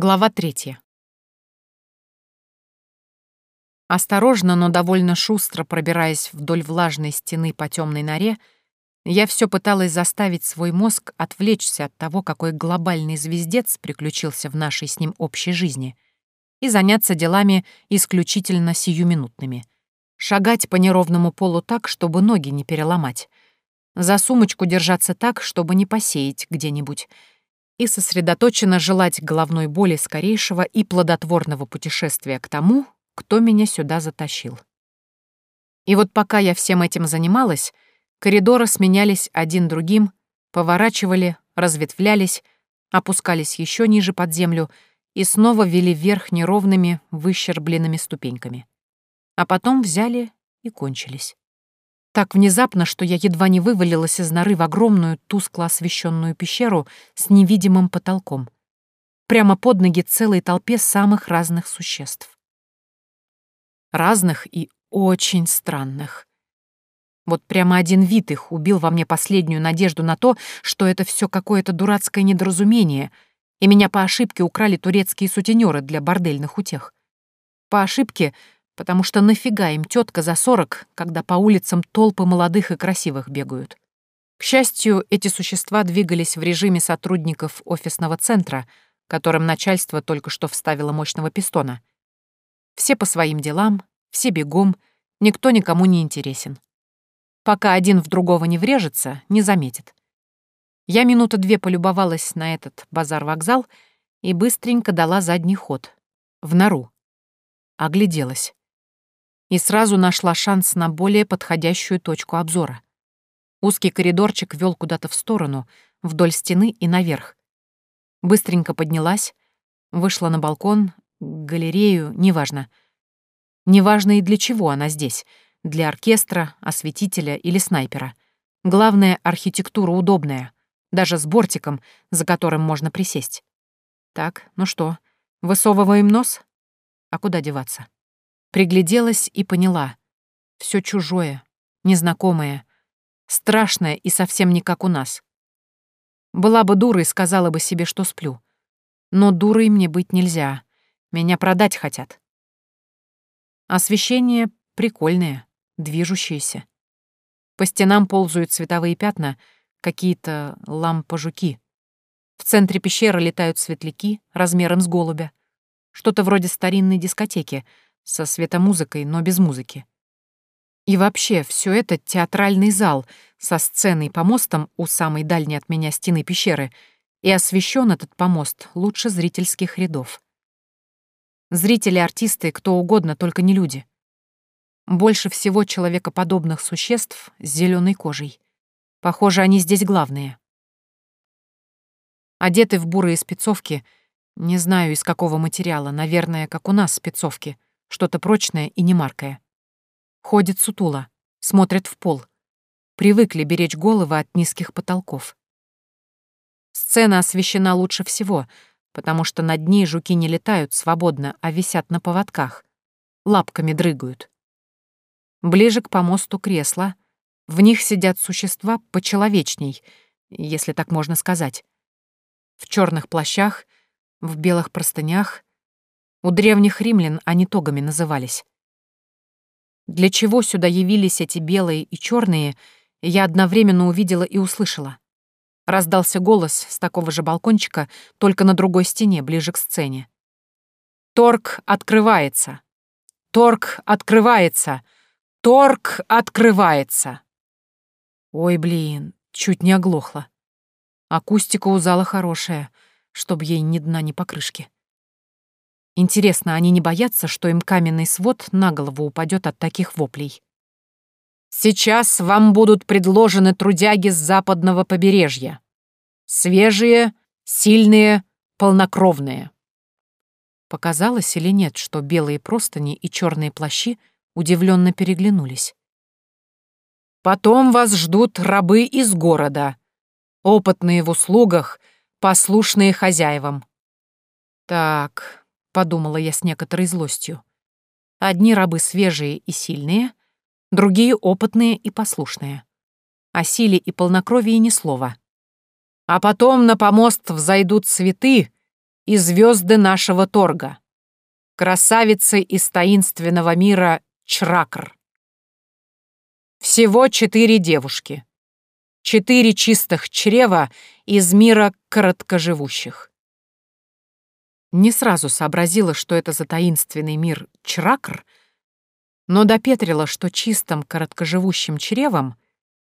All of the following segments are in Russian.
Глава третья. Осторожно, но довольно шустро пробираясь вдоль влажной стены по темной норе, я все пыталась заставить свой мозг отвлечься от того, какой глобальный звездец приключился в нашей с ним общей жизни, и заняться делами исключительно сиюминутными. Шагать по неровному полу так, чтобы ноги не переломать. За сумочку держаться так, чтобы не посеять где-нибудь — и сосредоточенно желать головной боли скорейшего и плодотворного путешествия к тому, кто меня сюда затащил. И вот пока я всем этим занималась, коридоры сменялись один другим, поворачивали, разветвлялись, опускались еще ниже под землю и снова вели вверх неровными, выщербленными ступеньками. А потом взяли и кончились. Так внезапно, что я едва не вывалилась из норы в огромную, тускло освещенную пещеру с невидимым потолком. Прямо под ноги целой толпе самых разных существ. Разных и очень странных. Вот прямо один вид их убил во мне последнюю надежду на то, что это все какое-то дурацкое недоразумение, и меня по ошибке украли турецкие сутенеры для бордельных утех. По ошибке — потому что нафига им тетка за сорок, когда по улицам толпы молодых и красивых бегают. К счастью, эти существа двигались в режиме сотрудников офисного центра, которым начальство только что вставило мощного пистона. Все по своим делам, все бегом, никто никому не интересен. Пока один в другого не врежется, не заметит. Я минуты две полюбовалась на этот базар-вокзал и быстренько дала задний ход. В нору. Огляделась и сразу нашла шанс на более подходящую точку обзора. Узкий коридорчик вел куда-то в сторону, вдоль стены и наверх. Быстренько поднялась, вышла на балкон, галерею, неважно. Неважно и для чего она здесь, для оркестра, осветителя или снайпера. Главное, архитектура удобная, даже с бортиком, за которым можно присесть. Так, ну что, высовываем нос? А куда деваться? Пригляделась и поняла. Все чужое, незнакомое, страшное и совсем не как у нас. Была бы дурой, сказала бы себе, что сплю. Но дурой мне быть нельзя. Меня продать хотят. Освещение прикольное, движущееся. По стенам ползают цветовые пятна, какие-то лампожуки. В центре пещеры летают светляки размером с голубя. Что-то вроде старинной дискотеки — со светомузыкой, но без музыки. И вообще, все это театральный зал со сценой помостом у самой дальней от меня стены пещеры, и освещен этот помост лучше зрительских рядов. Зрители, артисты, кто угодно, только не люди. Больше всего человекоподобных существ с зеленой кожей. Похоже, они здесь главные. Одеты в бурые спецовки, не знаю из какого материала, наверное, как у нас спецовки — что-то прочное и немаркое. Ходит сутула, смотрят в пол. Привыкли беречь головы от низких потолков. Сцена освещена лучше всего, потому что над ней жуки не летают свободно, а висят на поводках. Лапками дрыгают. Ближе к помосту кресла. В них сидят существа почеловечней, если так можно сказать. В черных плащах, в белых простынях, у древних римлян они тогами назывались. Для чего сюда явились эти белые и черные, я одновременно увидела и услышала. Раздался голос с такого же балкончика, только на другой стене, ближе к сцене. «Торг открывается! Торг открывается! Торг открывается!» Ой, блин, чуть не оглохла. Акустика у зала хорошая, чтоб ей ни дна, ни покрышки. Интересно, они не боятся, что им каменный свод на голову упадет от таких воплей? Сейчас вам будут предложены трудяги с западного побережья. Свежие, сильные, полнокровные. Показалось или нет, что белые простыни и черные плащи удивленно переглянулись. Потом вас ждут рабы из города, опытные в услугах, послушные хозяевам. Так, — подумала я с некоторой злостью. Одни рабы свежие и сильные, другие опытные и послушные. О силе и полнокровии ни слова. А потом на помост взойдут цветы, и звезды нашего торга, красавицы из таинственного мира Чракр. Всего четыре девушки. Четыре чистых чрева из мира короткоживущих. Не сразу сообразила, что это за таинственный мир Чракр, но допетрила, что чистым короткоживущим чревом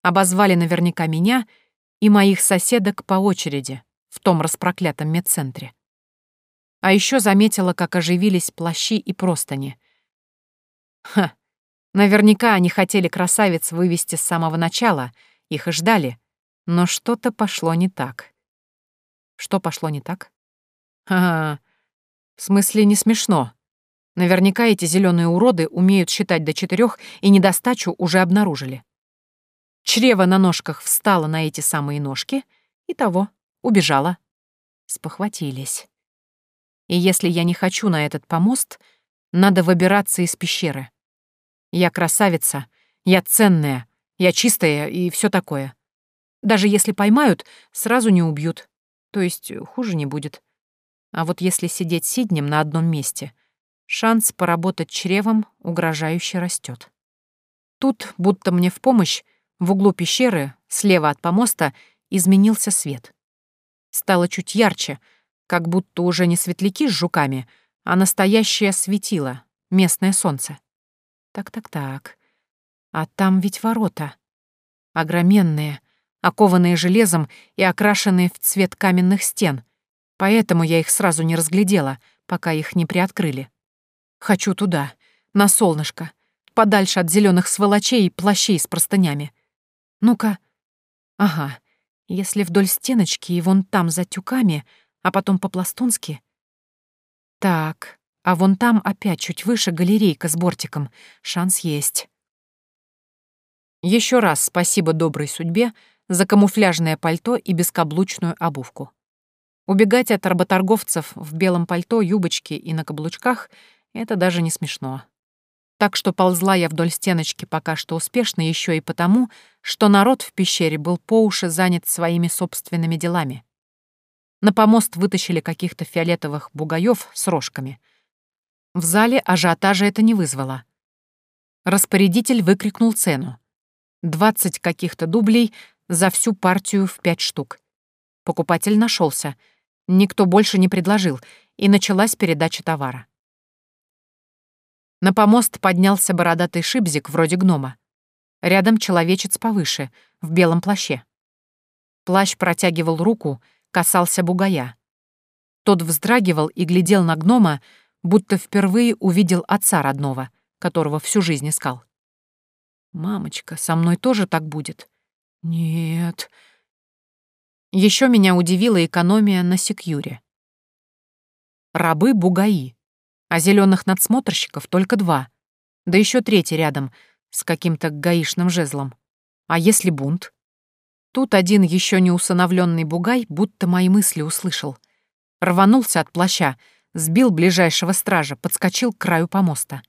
обозвали наверняка меня и моих соседок по очереди в том распроклятом медцентре. А еще заметила, как оживились плащи и простыни. Ха, наверняка они хотели красавиц вывести с самого начала, их и ждали, но что-то пошло не так. Что пошло не так? Ага, в смысле не смешно. Наверняка эти зеленые уроды умеют считать до четырех и недостачу уже обнаружили. Чрево на ножках встало на эти самые ножки и того, убежала. Спохватились. И если я не хочу на этот помост, надо выбираться из пещеры. Я красавица, я ценная, я чистая и все такое. Даже если поймают, сразу не убьют. То есть хуже не будет. А вот если сидеть сиднем на одном месте, шанс поработать чревом угрожающе растет. Тут, будто мне в помощь, в углу пещеры, слева от помоста, изменился свет. Стало чуть ярче, как будто уже не светляки с жуками, а настоящее светило, местное солнце. Так-так-так. А там ведь ворота. Огроменные, окованные железом и окрашенные в цвет каменных стен — Поэтому я их сразу не разглядела, пока их не приоткрыли. Хочу туда, на солнышко, подальше от зеленых сволочей и плащей с простынями. Ну-ка. Ага, если вдоль стеночки и вон там за тюками, а потом по-пластунски. Так, а вон там опять чуть выше галерейка с бортиком. Шанс есть. Еще раз спасибо доброй судьбе за камуфляжное пальто и бескаблучную обувку. Убегать от работорговцев в белом пальто, юбочке и на каблучках — это даже не смешно. Так что ползла я вдоль стеночки пока что успешно еще и потому, что народ в пещере был по уши занят своими собственными делами. На помост вытащили каких-то фиолетовых бугаев с рожками. В зале ажиотажа это не вызвало. Распорядитель выкрикнул цену. Двадцать каких-то дублей за всю партию в пять штук. Покупатель нашелся — Никто больше не предложил, и началась передача товара. На помост поднялся бородатый шибзик вроде гнома. Рядом человечец повыше, в белом плаще. Плащ протягивал руку, касался бугая. Тот вздрагивал и глядел на гнома, будто впервые увидел отца родного, которого всю жизнь искал. «Мамочка, со мной тоже так будет?» «Нет, еще меня удивила экономия на секьюре. Рабы-бугаи, а зеленых надсмотрщиков только два, да еще третий рядом с каким-то гаишным жезлом. А если бунт? Тут один еще не усыновленный бугай будто мои мысли услышал. Рванулся от плаща, сбил ближайшего стража, подскочил к краю помоста.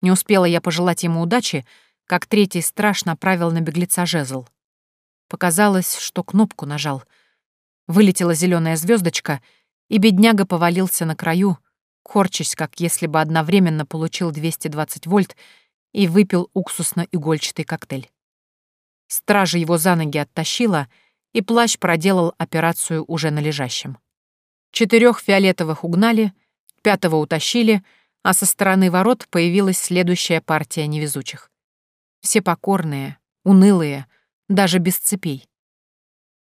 Не успела я пожелать ему удачи, как третий страж направил на беглеца жезл. Показалось, что кнопку нажал. Вылетела зеленая звездочка, и бедняга повалился на краю, корчась, как если бы одновременно получил 220 вольт и выпил уксусно-игольчатый коктейль. Стража его за ноги оттащила, и плащ проделал операцию уже на лежащем. Четырех фиолетовых угнали, пятого утащили, а со стороны ворот появилась следующая партия невезучих. Все покорные, унылые, даже без цепей.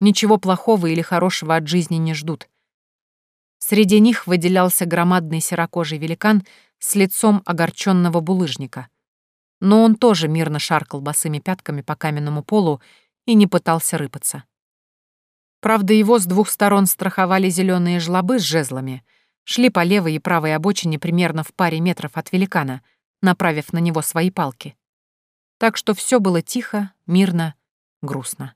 Ничего плохого или хорошего от жизни не ждут. Среди них выделялся громадный серокожий великан с лицом огорченного булыжника. Но он тоже мирно шаркал босыми пятками по каменному полу и не пытался рыпаться. Правда, его с двух сторон страховали зеленые жлобы с жезлами, шли по левой и правой обочине примерно в паре метров от великана, направив на него свои палки. Так что все было тихо, мирно грустно.